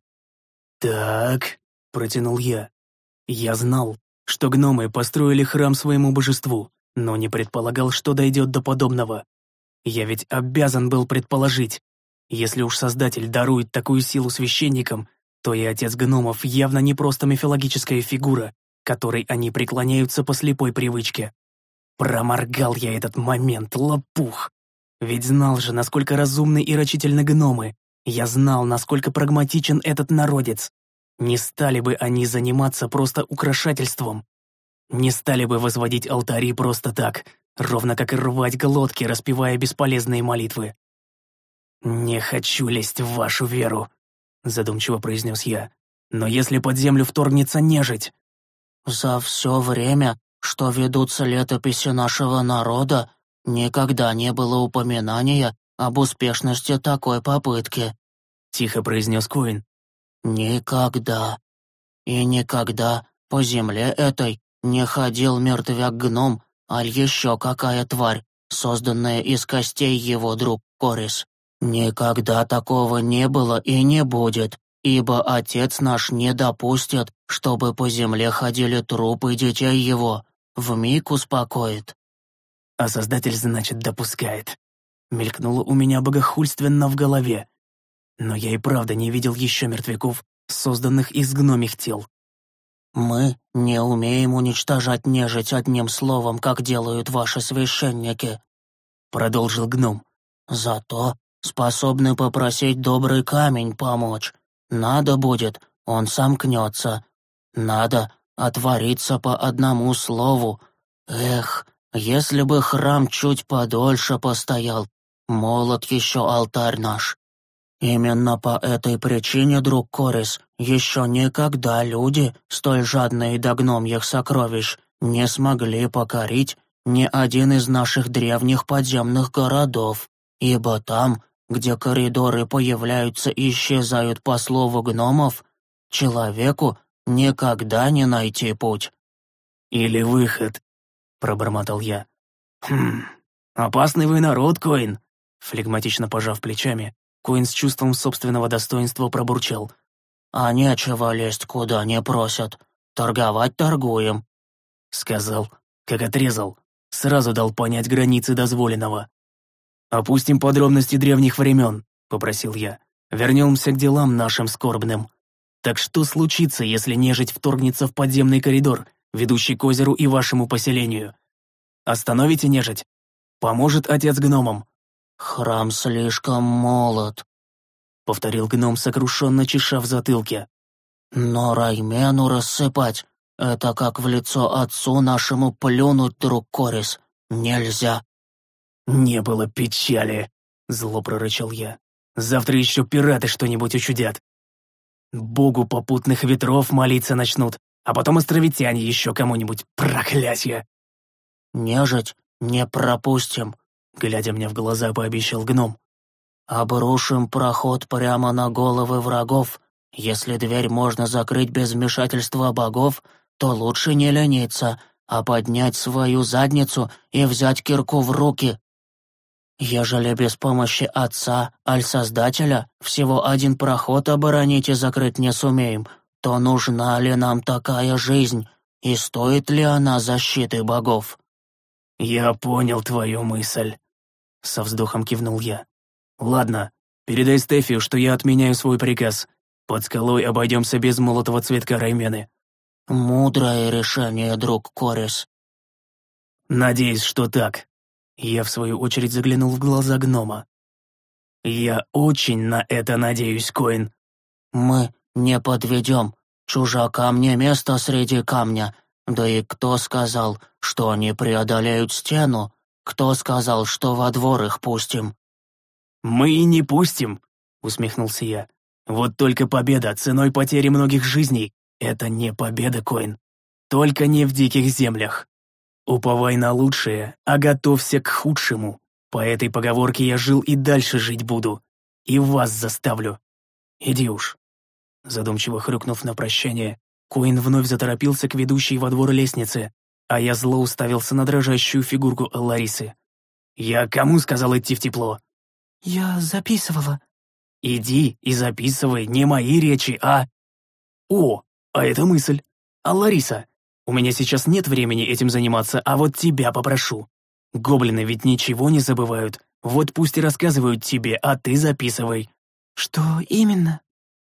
«Так», — протянул я, — «я знал, что гномы построили храм своему божеству, но не предполагал, что дойдет до подобного. Я ведь обязан был предположить, если уж Создатель дарует такую силу священникам, то и отец гномов явно не просто мифологическая фигура, которой они преклоняются по слепой привычке. Проморгал я этот момент, лопух. Ведь знал же, насколько разумны и рачительны гномы. Я знал, насколько прагматичен этот народец. Не стали бы они заниматься просто украшательством. Не стали бы возводить алтари просто так, ровно как и рвать глотки, распевая бесполезные молитвы. «Не хочу лезть в вашу веру», — задумчиво произнес я. «Но если под землю вторгнется нежить...» «За все время, что ведутся летописи нашего народа, никогда не было упоминания об успешности такой попытки», — тихо произнес Куин. «Никогда. И никогда по земле этой не ходил мертвяк-гном, аль еще какая тварь, созданная из костей его друг Корис. Никогда такого не было и не будет, ибо отец наш не допустит, чтобы по земле ходили трупы детей его. Вмиг успокоит. А Создатель, значит, допускает. Мелькнуло у меня богохульственно в голове. Но я и правда не видел еще мертвяков, созданных из гномих тел. «Мы не умеем уничтожать нежить одним словом, как делают ваши священники», — продолжил гном. «Зато способны попросить добрый камень помочь. Надо будет, он сомкнется. Надо отвориться по одному слову. Эх, если бы храм чуть подольше постоял, молот еще алтарь наш. Именно по этой причине, друг Корис, еще никогда люди, столь жадные до гномьих сокровищ, не смогли покорить ни один из наших древних подземных городов, ибо там, где коридоры появляются и исчезают по слову гномов, человеку никогда не найти путь. «Или выход», — пробормотал я. «Хм, опасный вы народ, Коин», — флегматично пожав плечами, Коин с чувством собственного достоинства пробурчал. «А нечего лезть, куда не просят. Торговать торгуем», — сказал, как отрезал. Сразу дал понять границы дозволенного. «Опустим подробности древних времен», — попросил я. «Вернемся к делам нашим скорбным. Так что случится, если нежить вторгнется в подземный коридор, ведущий к озеру и вашему поселению? Остановите нежить? Поможет отец гномам?» «Храм слишком молод», — повторил гном, сокрушенно чеша в затылке. «Но Раймену рассыпать — это как в лицо отцу нашему плюнуть, друг Корис. Нельзя». «Не было печали», — зло прорычал я. «Завтра еще пираты что-нибудь учудят. Богу попутных ветров молиться начнут, а потом островитяне еще кому-нибудь, проклятье!» «Нежить не пропустим», глядя мне в глаза, пообещал гном. «Обрушим проход прямо на головы врагов. Если дверь можно закрыть без вмешательства богов, то лучше не лениться, а поднять свою задницу и взять кирку в руки. Ежели без помощи отца, аль-создателя, всего один проход оборонить и закрыть не сумеем, то нужна ли нам такая жизнь, и стоит ли она защиты богов?» «Я понял твою мысль», — со вздохом кивнул я. «Ладно, передай Стефию, что я отменяю свой приказ. Под скалой обойдемся без молотого цветка Раймены». «Мудрое решение, друг Корис». «Надеюсь, что так». Я, в свою очередь, заглянул в глаза гнома. «Я очень на это надеюсь, Коин». «Мы не подведем. Чужакам не место среди камня. Да и кто сказал, что они преодолеют стену? Кто сказал, что во двор их пустим?» «Мы и не пустим», — усмехнулся я. «Вот только победа ценой потери многих жизней — это не победа, Коин. Только не в диких землях. Уповай на лучшее, а готовься к худшему. По этой поговорке я жил и дальше жить буду. И вас заставлю. Иди уж». Задумчиво хрюкнув на прощание, Коин вновь заторопился к ведущей во двор лестнице, а я зло уставился на дрожащую фигурку Ларисы. «Я кому сказал идти в тепло?» «Я записывала». «Иди и записывай не мои речи, а...» «О, а это мысль. А Лариса, У меня сейчас нет времени этим заниматься, а вот тебя попрошу. Гоблины ведь ничего не забывают. Вот пусть и рассказывают тебе, а ты записывай». «Что именно?»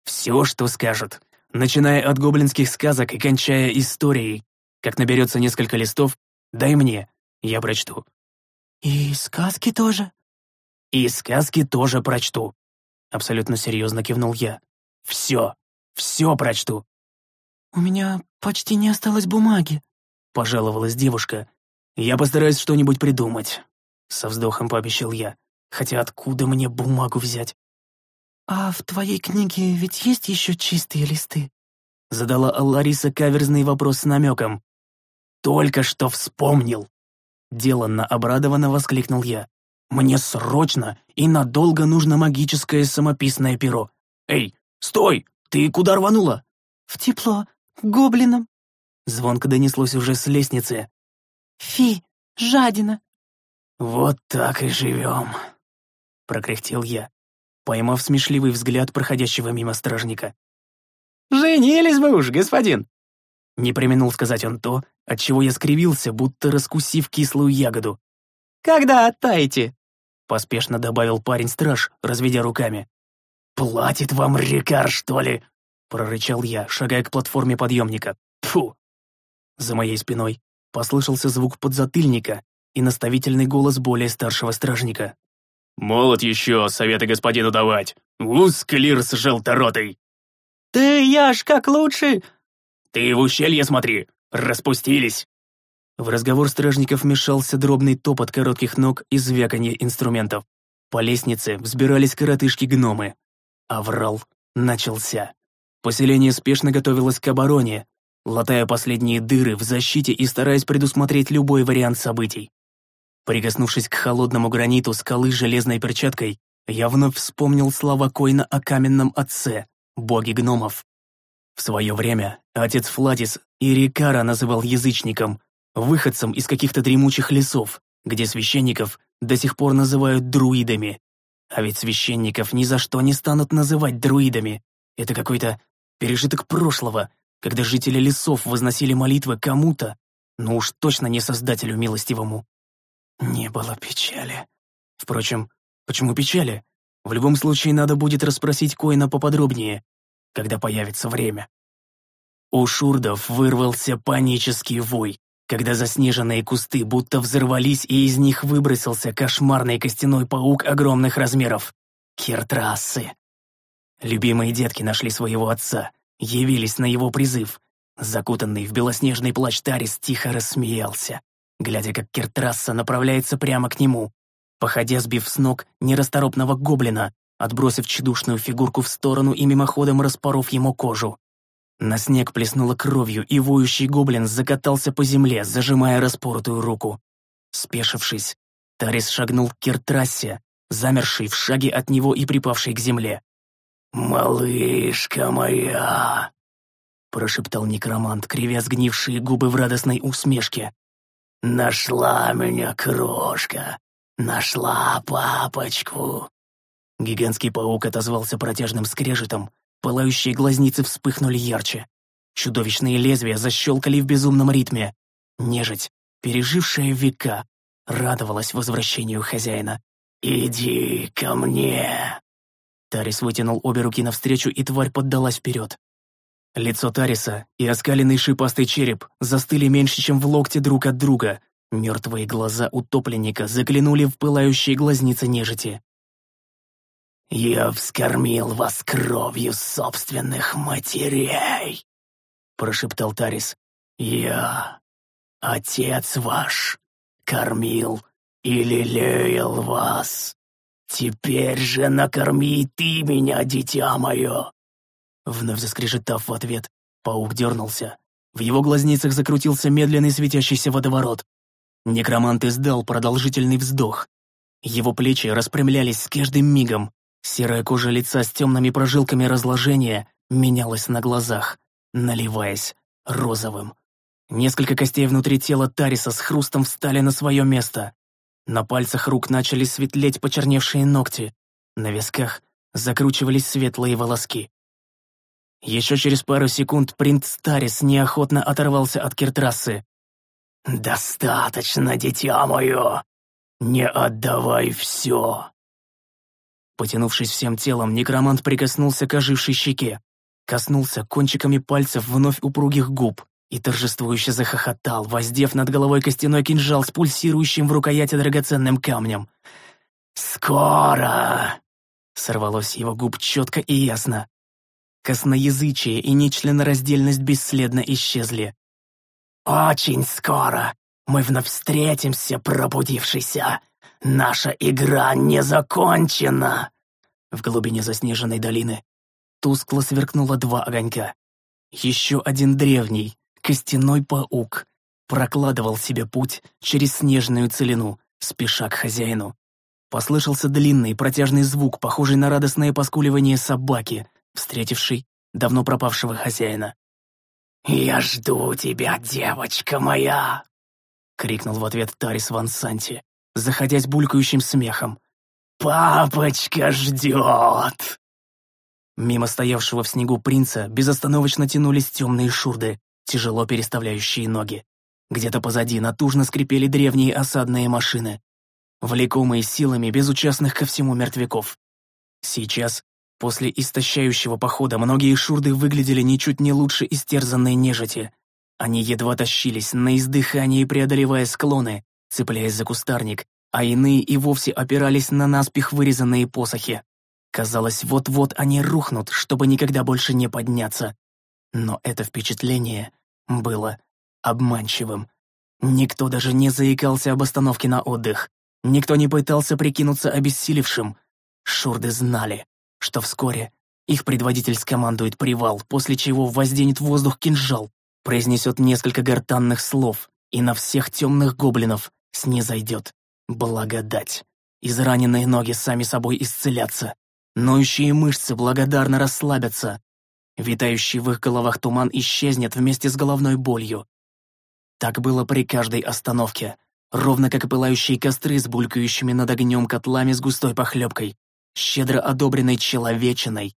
«Все, что скажут. Начиная от гоблинских сказок и кончая историей. Как наберется несколько листов, дай мне, я прочту». «И сказки тоже?» «И сказки тоже прочту», — абсолютно серьезно кивнул я. «Все, все прочту». «У меня почти не осталось бумаги», — пожаловалась девушка. «Я постараюсь что-нибудь придумать», — со вздохом пообещал я. «Хотя откуда мне бумагу взять?» «А в твоей книге ведь есть еще чистые листы?» Задала Лариса каверзный вопрос с намеком. «Только что вспомнил!» Деланно обрадованно воскликнул я. «Мне срочно и надолго нужно магическое самописное перо. Эй, стой! Ты куда рванула?» «В тепло гоблинам!» Звонко донеслось уже с лестницы. «Фи, жадина!» «Вот так и живем!» Прокряхтел я, поймав смешливый взгляд проходящего мимо стражника. «Женились бы уж, господин!» Не применул сказать он то, от чего я скривился, будто раскусив кислую ягоду. «Когда оттаете?» Поспешно добавил парень-страж, разведя руками. «Платит вам рекар, что ли?» Прорычал я, шагая к платформе подъемника. Фу! За моей спиной послышался звук подзатыльника и наставительный голос более старшего стражника. «Молод еще, советы господину давать! Уз, клирс желторотый!» «Ты, я ж как лучше!» «Ты в ущелье смотри! Распустились!» В разговор стражников мешался дробный топот коротких ног и звяканье инструментов. По лестнице взбирались коротышки-гномы. Аврал начался. Поселение спешно готовилось к обороне, латая последние дыры в защите и стараясь предусмотреть любой вариант событий. Прикоснувшись к холодному граниту скалы с железной перчаткой, я вновь вспомнил слова Койна о каменном отце, боге гномов. В свое время отец Флатис Ирикара называл язычником, выходцем из каких-то дремучих лесов, где священников до сих пор называют друидами. А ведь священников ни за что не станут называть друидами. Это какой-то пережиток прошлого, когда жители лесов возносили молитвы кому-то, но уж точно не Создателю милостивому. Не было печали. Впрочем, почему печали? В любом случае надо будет расспросить Коина поподробнее, когда появится время. У шурдов вырвался панический вой, когда заснеженные кусты будто взорвались, и из них выбросился кошмарный костяной паук огромных размеров. Киртрассы. Любимые детки нашли своего отца, явились на его призыв. Закутанный в белоснежный плащ Тарис тихо рассмеялся, глядя, как Киртрасса направляется прямо к нему, походя сбив с ног нерасторопного гоблина, отбросив чудушную фигурку в сторону и мимоходом распоров ему кожу. На снег плеснуло кровью, и воющий гоблин закатался по земле, зажимая распоротую руку. Спешившись, Тарис шагнул к Киртрассе, замерший в шаге от него и припавший к земле. «Малышка моя!» прошептал некромант, кривя сгнившие губы в радостной усмешке. «Нашла меня крошка! Нашла папочку!» Гигантский паук отозвался протяжным скрежетом, пылающие глазницы вспыхнули ярче. Чудовищные лезвия защелкали в безумном ритме. Нежить, пережившая века, радовалась возвращению хозяина. «Иди ко мне!» Тарис вытянул обе руки навстречу, и тварь поддалась вперед. Лицо Тариса и оскаленный шипастый череп застыли меньше, чем в локте друг от друга. Мертвые глаза утопленника заглянули в пылающие глазницы нежити. «Я вскормил вас кровью собственных матерей», — прошептал Тарис. «Я, отец ваш, кормил и лелеял вас. «Теперь же накорми ты меня, дитя мое!» Вновь заскрежетав в ответ, паук дернулся. В его глазницах закрутился медленный светящийся водоворот. Некромант издал продолжительный вздох. Его плечи распрямлялись с каждым мигом. Серая кожа лица с темными прожилками разложения менялась на глазах, наливаясь розовым. Несколько костей внутри тела Тариса с хрустом встали на свое место. На пальцах рук начали светлеть почерневшие ногти. На висках закручивались светлые волоски. Еще через пару секунд принц Старис неохотно оторвался от киртрассы. «Достаточно, дитя мое! Не отдавай все!» Потянувшись всем телом, некромант прикоснулся к ожившей щеке, коснулся кончиками пальцев вновь упругих губ и торжествующе захохотал, воздев над головой костяной кинжал с пульсирующим в рукояти драгоценным камнем. «Скоро!» — сорвалось его губ четко и ясно. Косноязычие и нечленораздельность бесследно исчезли. «Очень скоро мы вновь встретимся, пробудившийся. Наша игра не закончена!» В глубине заснеженной долины тускло сверкнуло два огонька. Еще один древний, костяной паук, прокладывал себе путь через снежную целину, спеша к хозяину. Послышался длинный протяжный звук, похожий на радостное поскуливание собаки, встретившей давно пропавшего хозяина. «Я жду тебя, девочка моя!» — крикнул в ответ Тарис Ван Санти, заходясь булькающим смехом. «Папочка ждет!» Мимо стоявшего в снегу принца безостановочно тянулись темные шурды, тяжело переставляющие ноги. Где-то позади натужно скрипели древние осадные машины, влекомые силами безучастных ко всему мертвяков. Сейчас После истощающего похода многие шурды выглядели ничуть не лучше истерзанной нежити. Они едва тащились, на издыхании преодолевая склоны, цепляясь за кустарник, а иные и вовсе опирались на наспех вырезанные посохи. Казалось, вот-вот они рухнут, чтобы никогда больше не подняться. Но это впечатление было обманчивым. Никто даже не заикался об остановке на отдых. Никто не пытался прикинуться обессилевшим. Шурды знали, что вскоре их предводитель скомандует привал, после чего возденет в воздух кинжал, произнесет несколько гортанных слов, и на всех темных гоблинов снизойдет благодать. Израненные ноги сами собой исцелятся, ноющие мышцы благодарно расслабятся, витающий в их головах туман исчезнет вместе с головной болью. Так было при каждой остановке, ровно как и пылающие костры с булькающими над огнем котлами с густой похлебкой, щедро одобренной человечиной,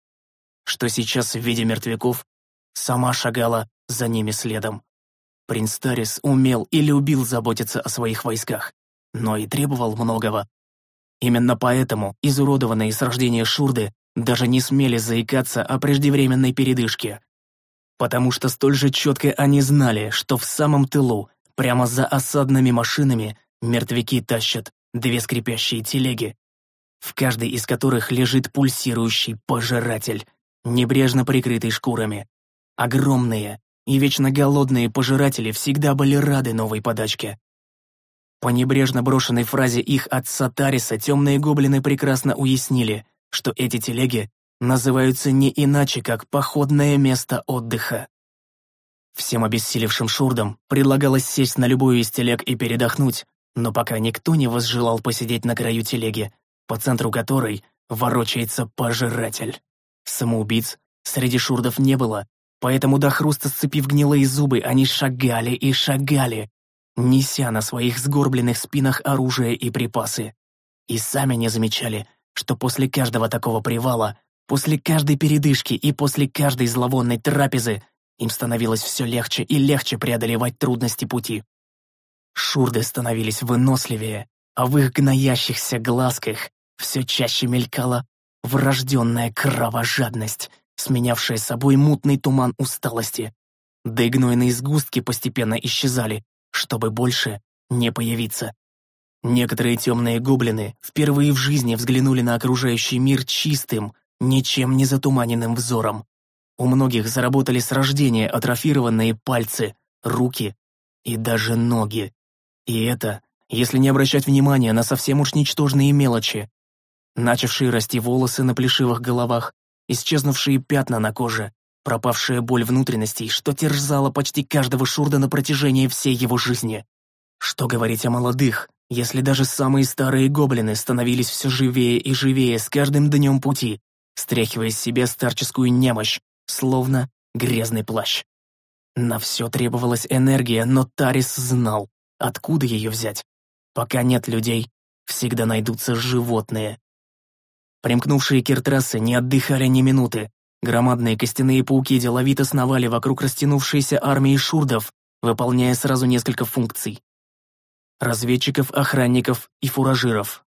что сейчас в виде мертвяков сама шагала за ними следом. Принц Тарис умел и любил заботиться о своих войсках, но и требовал многого. Именно поэтому изуродованные с рождения шурды даже не смели заикаться о преждевременной передышке. Потому что столь же четко они знали, что в самом тылу, прямо за осадными машинами, мертвяки тащат две скрипящие телеги, в каждой из которых лежит пульсирующий пожиратель, небрежно прикрытый шкурами. Огромные и вечно голодные пожиратели всегда были рады новой подачке. По небрежно брошенной фразе их отца Тариса темные гоблины прекрасно уяснили, что эти телеги называются не иначе, как «походное место отдыха». Всем обессилевшим шурдам предлагалось сесть на любую из телег и передохнуть, но пока никто не возжелал посидеть на краю телеги, по центру которой ворочается пожиратель. Самоубийц среди шурдов не было, поэтому до хруста сцепив гнилые зубы, они шагали и шагали, неся на своих сгорбленных спинах оружие и припасы. И сами не замечали, что после каждого такого привала, после каждой передышки и после каждой зловонной трапезы им становилось все легче и легче преодолевать трудности пути. Шурды становились выносливее, а в их гноящихся глазках все чаще мелькала врожденная кровожадность, сменявшая собой мутный туман усталости. Да и гнойные сгустки постепенно исчезали, чтобы больше не появиться. Некоторые темные гоблины впервые в жизни взглянули на окружающий мир чистым, ничем не затуманенным взором. У многих заработали с рождения атрофированные пальцы, руки и даже ноги. И это, если не обращать внимания на совсем уж ничтожные мелочи, начавшие расти волосы на плешивых головах, исчезнувшие пятна на коже, пропавшая боль внутренностей, что терзала почти каждого шурда на протяжении всей его жизни. Что говорить о молодых, если даже самые старые гоблины становились все живее и живее с каждым днем пути, стряхивая с себя старческую немощь, словно грязный плащ. На все требовалась энергия, но Тарис знал, откуда ее взять. Пока нет людей, всегда найдутся животные, Примкнувшие киртрасы не отдыхали ни минуты, Громадные костяные пауки деловито сновали вокруг растянувшейся армии шурдов, выполняя сразу несколько функций. Разведчиков, охранников и фуражиров.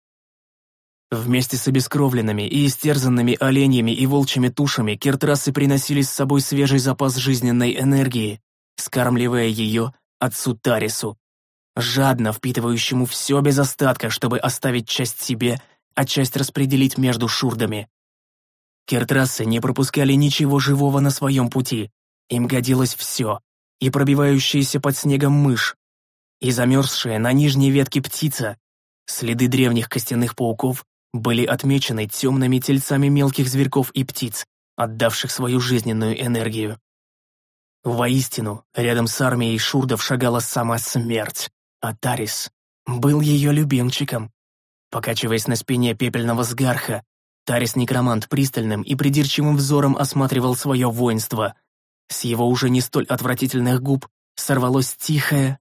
Вместе с обескровленными и истерзанными оленями и волчьими тушами киртрасы приносили с собой свежий запас жизненной энергии, скармливая ее отцу Тарису, жадно впитывающему все без остатка, чтобы оставить часть себе, а часть распределить между шурдами. Киртрасы не пропускали ничего живого на своем пути, им годилось все, и пробивающаяся под снегом мышь, и замерзшая на нижней ветке птица, следы древних костяных пауков были отмечены темными тельцами мелких зверьков и птиц, отдавших свою жизненную энергию. Воистину, рядом с армией шурдов шагала сама смерть, а Тарис был ее любимчиком. Покачиваясь на спине пепельного сгарха, Тарис-некромант пристальным и придирчивым взором осматривал свое воинство. С его уже не столь отвратительных губ сорвалось тихое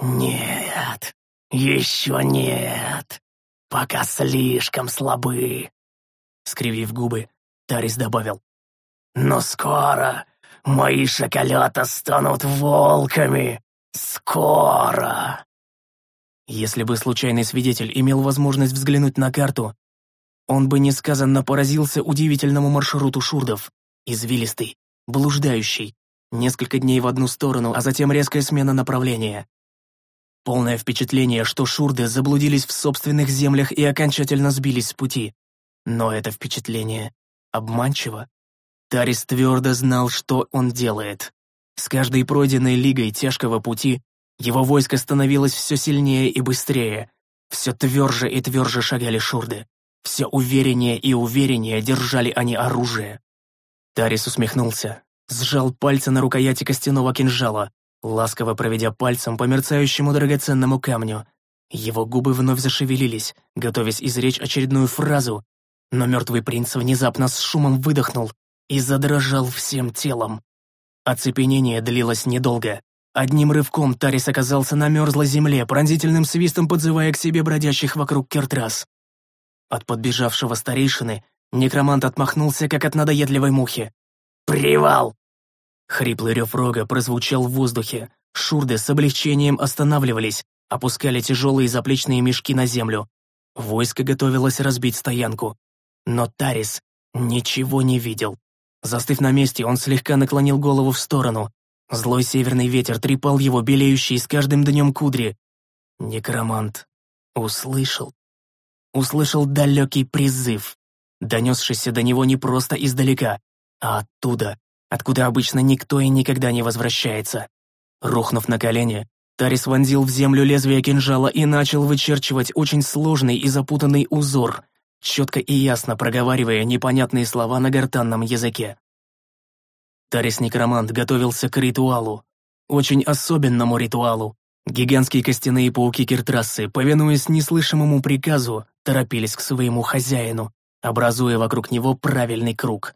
«Нет, еще нет, пока слишком слабы». Скривив губы, Тарис добавил «Но скоро мои шоколята станут волками, скоро». Если бы случайный свидетель имел возможность взглянуть на карту, он бы несказанно поразился удивительному маршруту шурдов. Извилистый, блуждающий, несколько дней в одну сторону, а затем резкая смена направления. Полное впечатление, что шурды заблудились в собственных землях и окончательно сбились с пути. Но это впечатление обманчиво. Тарис твердо знал, что он делает. С каждой пройденной лигой тяжкого пути его войско становилось все сильнее и быстрее. Все тверже и тверже шагали шурды. Все увереннее и увереннее держали они оружие. Тарис усмехнулся, сжал пальцы на рукояти костяного кинжала, ласково проведя пальцем по мерцающему драгоценному камню. Его губы вновь зашевелились, готовясь изречь очередную фразу, но мертвый принц внезапно с шумом выдохнул и задрожал всем телом. Оцепенение длилось недолго. Одним рывком Тарис оказался на мерзлой земле, пронзительным свистом подзывая к себе бродящих вокруг кертрас. От подбежавшего старейшины некромант отмахнулся, как от надоедливой мухи. «Привал!» Хриплый рев рога прозвучал в воздухе. Шурды с облегчением останавливались, опускали тяжелые заплечные мешки на землю. Войско готовилось разбить стоянку. Но Тарис ничего не видел. Застыв на месте, он слегка наклонил голову в сторону. Злой северный ветер трепал его белеющий с каждым днем кудри. Некромант услышал услышал далекий призыв, донесшийся до него не просто издалека, а оттуда, откуда обычно никто и никогда не возвращается. Рухнув на колени, Тарис вонзил в землю лезвие кинжала и начал вычерчивать очень сложный и запутанный узор, четко и ясно проговаривая непонятные слова на гортанном языке. Тарис-некромант готовился к ритуалу, очень особенному ритуалу. Гигантские костяные пауки Киртрассы, повинуясь неслышимому приказу, торопились к своему хозяину, образуя вокруг него правильный круг.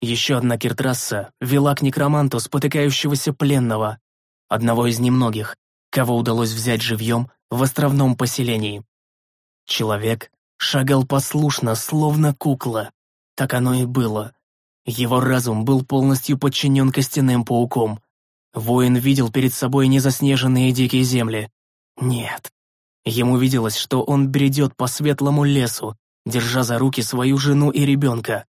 Еще одна киртрасса вела к некроманту спотыкающегося пленного, одного из немногих, кого удалось взять живьем в островном поселении. Человек шагал послушно, словно кукла. Так оно и было. Его разум был полностью подчинен костяным пауком. Воин видел перед собой незаснеженные дикие земли. Нет, Ему виделось, что он бредет по светлому лесу, держа за руки свою жену и ребенка.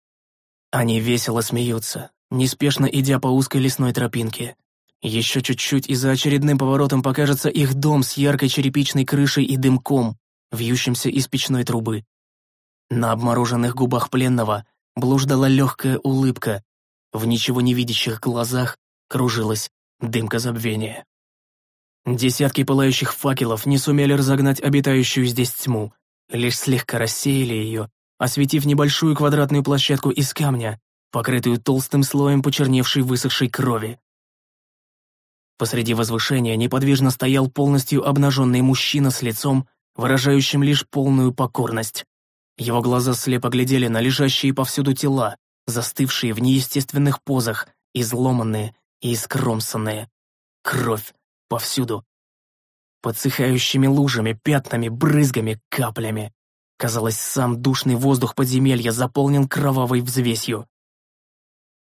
Они весело смеются, неспешно идя по узкой лесной тропинке. Еще чуть-чуть и за очередным поворотом покажется их дом с яркой черепичной крышей и дымком, вьющимся из печной трубы. На обмороженных губах пленного блуждала легкая улыбка, в ничего не видящих глазах кружилась дымка забвения. Десятки пылающих факелов не сумели разогнать обитающую здесь тьму, лишь слегка рассеяли ее, осветив небольшую квадратную площадку из камня, покрытую толстым слоем почерневшей высохшей крови. Посреди возвышения неподвижно стоял полностью обнаженный мужчина с лицом, выражающим лишь полную покорность. Его глаза слепо глядели на лежащие повсюду тела, застывшие в неестественных позах, изломанные и искромсанные. Кровь, повсюду. Подсыхающими лужами, пятнами, брызгами, каплями. Казалось, сам душный воздух подземелья заполнен кровавой взвесью.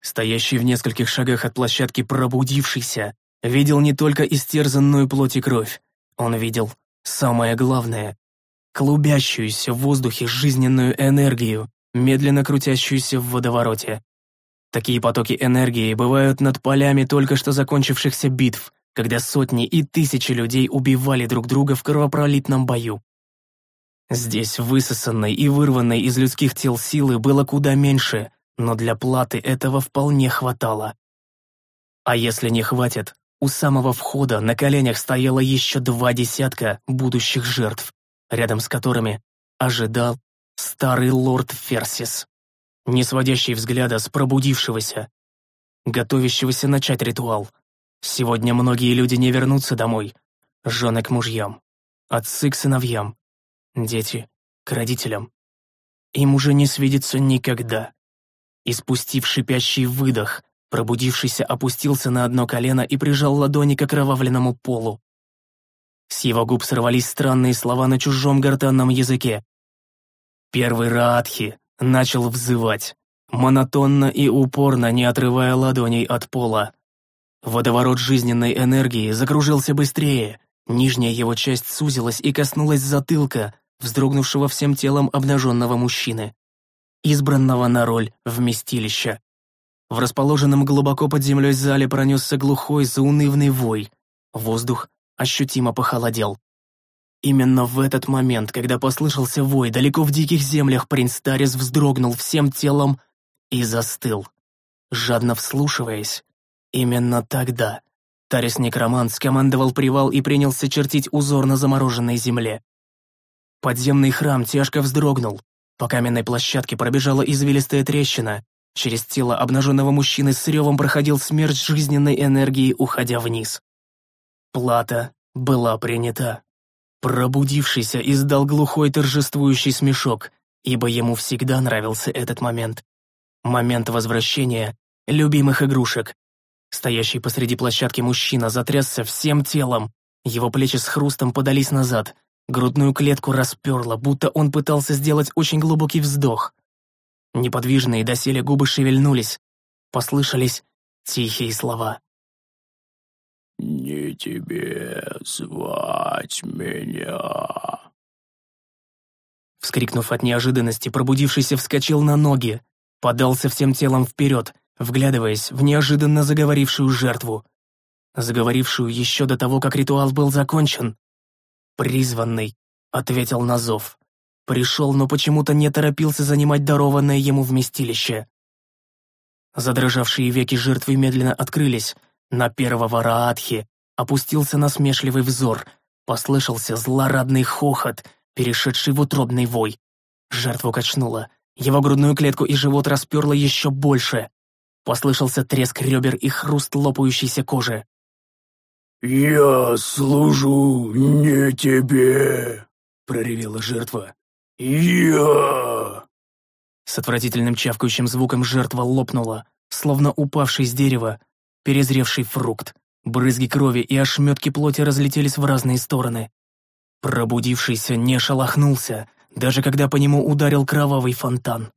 Стоящий в нескольких шагах от площадки пробудившийся, видел не только истерзанную плоть и кровь, он видел самое главное — клубящуюся в воздухе жизненную энергию, медленно крутящуюся в водовороте. Такие потоки энергии бывают над полями только что закончившихся битв, когда сотни и тысячи людей убивали друг друга в кровопролитном бою. Здесь высосанной и вырванной из людских тел силы было куда меньше, но для платы этого вполне хватало. А если не хватит, у самого входа на коленях стояло еще два десятка будущих жертв, рядом с которыми ожидал старый лорд Ферсис, не сводящий взгляда с пробудившегося, готовящегося начать ритуал. Сегодня многие люди не вернутся домой, жены к мужьям, отцы к сыновьям, дети к родителям. Им уже не свидится никогда. Испустив шипящий выдох, Пробудившийся опустился на одно колено и прижал ладони к окровавленному полу. С его губ сорвались странные слова на чужом гортанном языке. Первый Раатхи начал взывать, монотонно и упорно, не отрывая ладоней от пола. Водоворот жизненной энергии закружился быстрее, нижняя его часть сузилась и коснулась затылка, вздрогнувшего всем телом обнаженного мужчины, избранного на роль вместилища. В расположенном глубоко под землей зале пронесся глухой, заунывный вой. Воздух ощутимо похолодел. Именно в этот момент, когда послышался вой, далеко в диких землях принц Тарис вздрогнул всем телом и застыл, жадно вслушиваясь. Именно тогда Тарис-некромант скомандовал привал и принялся чертить узор на замороженной земле. Подземный храм тяжко вздрогнул. По каменной площадке пробежала извилистая трещина, Через тело обнаженного мужчины с ревом проходил смерть жизненной энергии, уходя вниз. Плата была принята. Пробудившийся издал глухой торжествующий смешок, ибо ему всегда нравился этот момент. Момент возвращения любимых игрушек. Стоящий посреди площадки мужчина затрясся всем телом, его плечи с хрустом подались назад, грудную клетку расперло, будто он пытался сделать очень глубокий вздох. Неподвижные доселе губы шевельнулись. Послышались тихие слова. «Не тебе звать меня!» Вскрикнув от неожиданности, пробудившийся вскочил на ноги, подался всем телом вперед, вглядываясь в неожиданно заговорившую жертву. Заговорившую еще до того, как ритуал был закончен. «Призванный», — ответил на зов. Пришел, но почему-то не торопился занимать дарованное ему вместилище. Задрожавшие веки жертвы медленно открылись. На первого Раатхи опустился насмешливый взор. Послышался злорадный хохот, перешедший в утробный вой. Жертву качнуло. Его грудную клетку и живот расперло еще больше. Послышался треск ребер и хруст лопающейся кожи. «Я служу не тебе», — проревела жертва. «Я!» С отвратительным чавкающим звуком жертва лопнула, словно упавший с дерева, перезревший фрукт. Брызги крови и ошметки плоти разлетелись в разные стороны. Пробудившийся не шелохнулся, даже когда по нему ударил кровавый фонтан.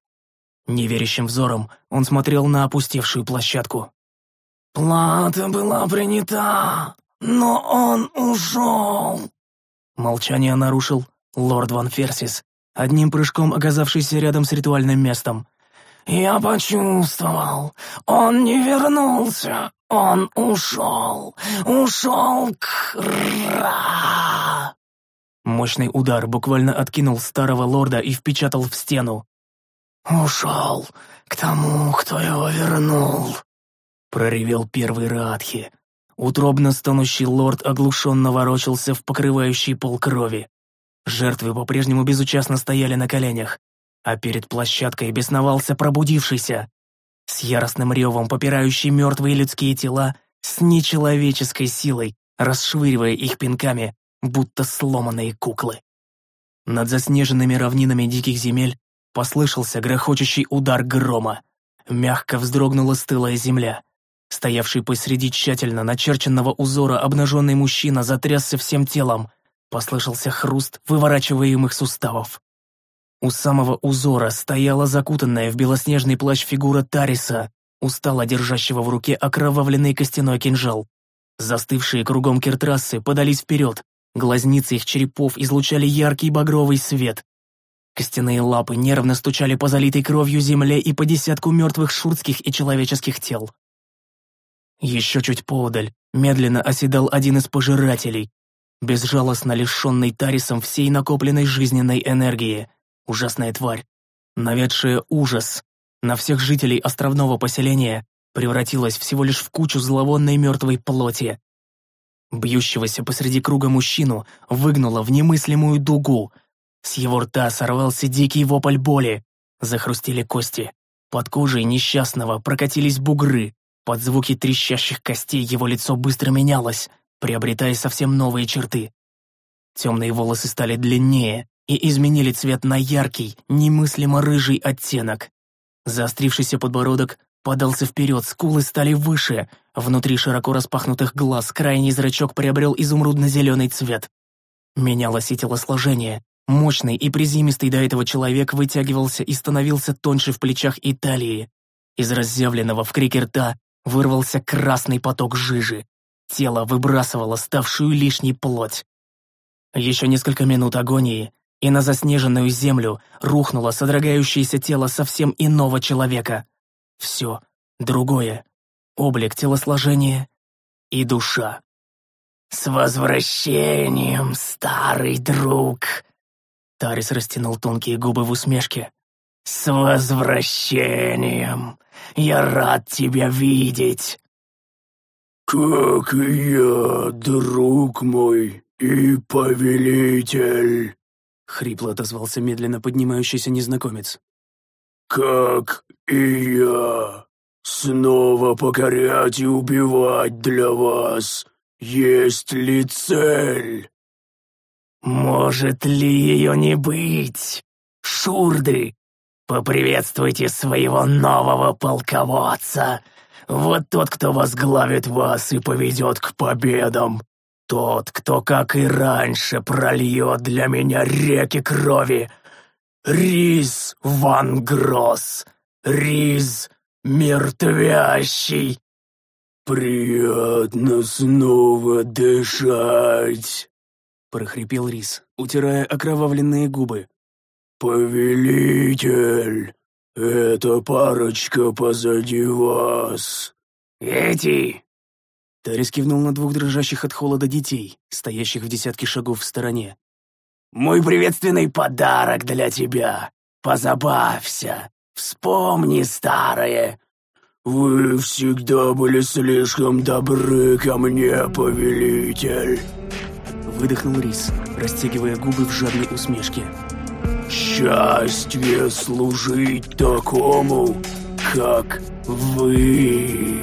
Неверящим взором он смотрел на опустевшую площадку. «Плата была принята, но он ушел!» Молчание нарушил лорд Ван Ферсис, одним прыжком оказавшийся рядом с ритуальным местом. «Я почувствовал, он не вернулся, он ушел, ушел к Ра!» Мощный удар буквально откинул старого лорда и впечатал в стену. «Ушел к тому, кто его вернул», — проревел первый Раатхи. Утробно стонущий лорд оглушенно ворочался в покрывающий пол крови. Жертвы по-прежнему безучастно стояли на коленях, а перед площадкой бесновался пробудившийся, с яростным ревом попирающий мертвые людские тела, с нечеловеческой силой, расшвыривая их пинками, будто сломанные куклы. Над заснеженными равнинами диких земель послышался грохочущий удар грома. Мягко вздрогнула стылая земля. Стоявший посреди тщательно начерченного узора обнаженный мужчина затрясся всем телом — Послышался хруст выворачиваемых суставов. У самого узора стояла закутанная в белоснежный плащ фигура Тариса. устало держащего в руке окровавленный костяной кинжал. Застывшие кругом киртрассы подались вперед, глазницы их черепов излучали яркий багровый свет. Костяные лапы нервно стучали по залитой кровью земле и по десятку мертвых шурцких и человеческих тел. Еще чуть поодаль медленно оседал один из пожирателей, безжалостно лишенный Тарисом всей накопленной жизненной энергии. Ужасная тварь, наведшая ужас на всех жителей островного поселения, превратилась всего лишь в кучу зловонной мертвой плоти. Бьющегося посреди круга мужчину выгнуло в немыслимую дугу. С его рта сорвался дикий вопль боли. Захрустели кости. Под кожей несчастного прокатились бугры. Под звуки трещащих костей его лицо быстро менялось, приобретая совсем новые черты. Темные волосы стали длиннее и изменили цвет на яркий, немыслимо рыжий оттенок. Заострившийся подбородок подался вперед, скулы стали выше, внутри широко распахнутых глаз крайний зрачок приобрел изумрудно-зеленый цвет. Менялось и телосложение. Мощный и призимистый до этого человек вытягивался и становился тоньше в плечах и талии. Из разъявленного в крике рта вырвался красный поток жижи. Тело выбрасывало ставшую лишней плоть. Еще несколько минут агонии, и на заснеженную землю рухнуло содрогающееся тело совсем иного человека. Все другое. Облик, телосложение и душа. «С возвращением, старый друг!» Тарис растянул тонкие губы в усмешке. «С возвращением! Я рад тебя видеть!» «Как и я, друг мой и повелитель!» — хрипло отозвался медленно поднимающийся незнакомец. «Как и я, снова покорять и убивать для вас, есть ли цель?» «Может ли ее не быть? Шурды, поприветствуйте своего нового полководца. Вот тот, кто возглавит вас и поведет к победам. Тот, кто, как и раньше, прольет для меня реки крови. Риз Ван Гросс, Риз мертвящий. «Приятно снова дышать», — прохрипел Риз, утирая окровавленные губы. «Повелитель, эта парочка позади вас». «Эти?» Тарис кивнул на двух дрожащих от холода детей, стоящих в десятке шагов в стороне. «Мой приветственный подарок для тебя. Позабавься. Вспомни старое. «Вы всегда были слишком добры ко мне, повелитель!» Выдохнул Рис, растягивая губы в жадной усмешке. «Счастье служить такому, как вы!»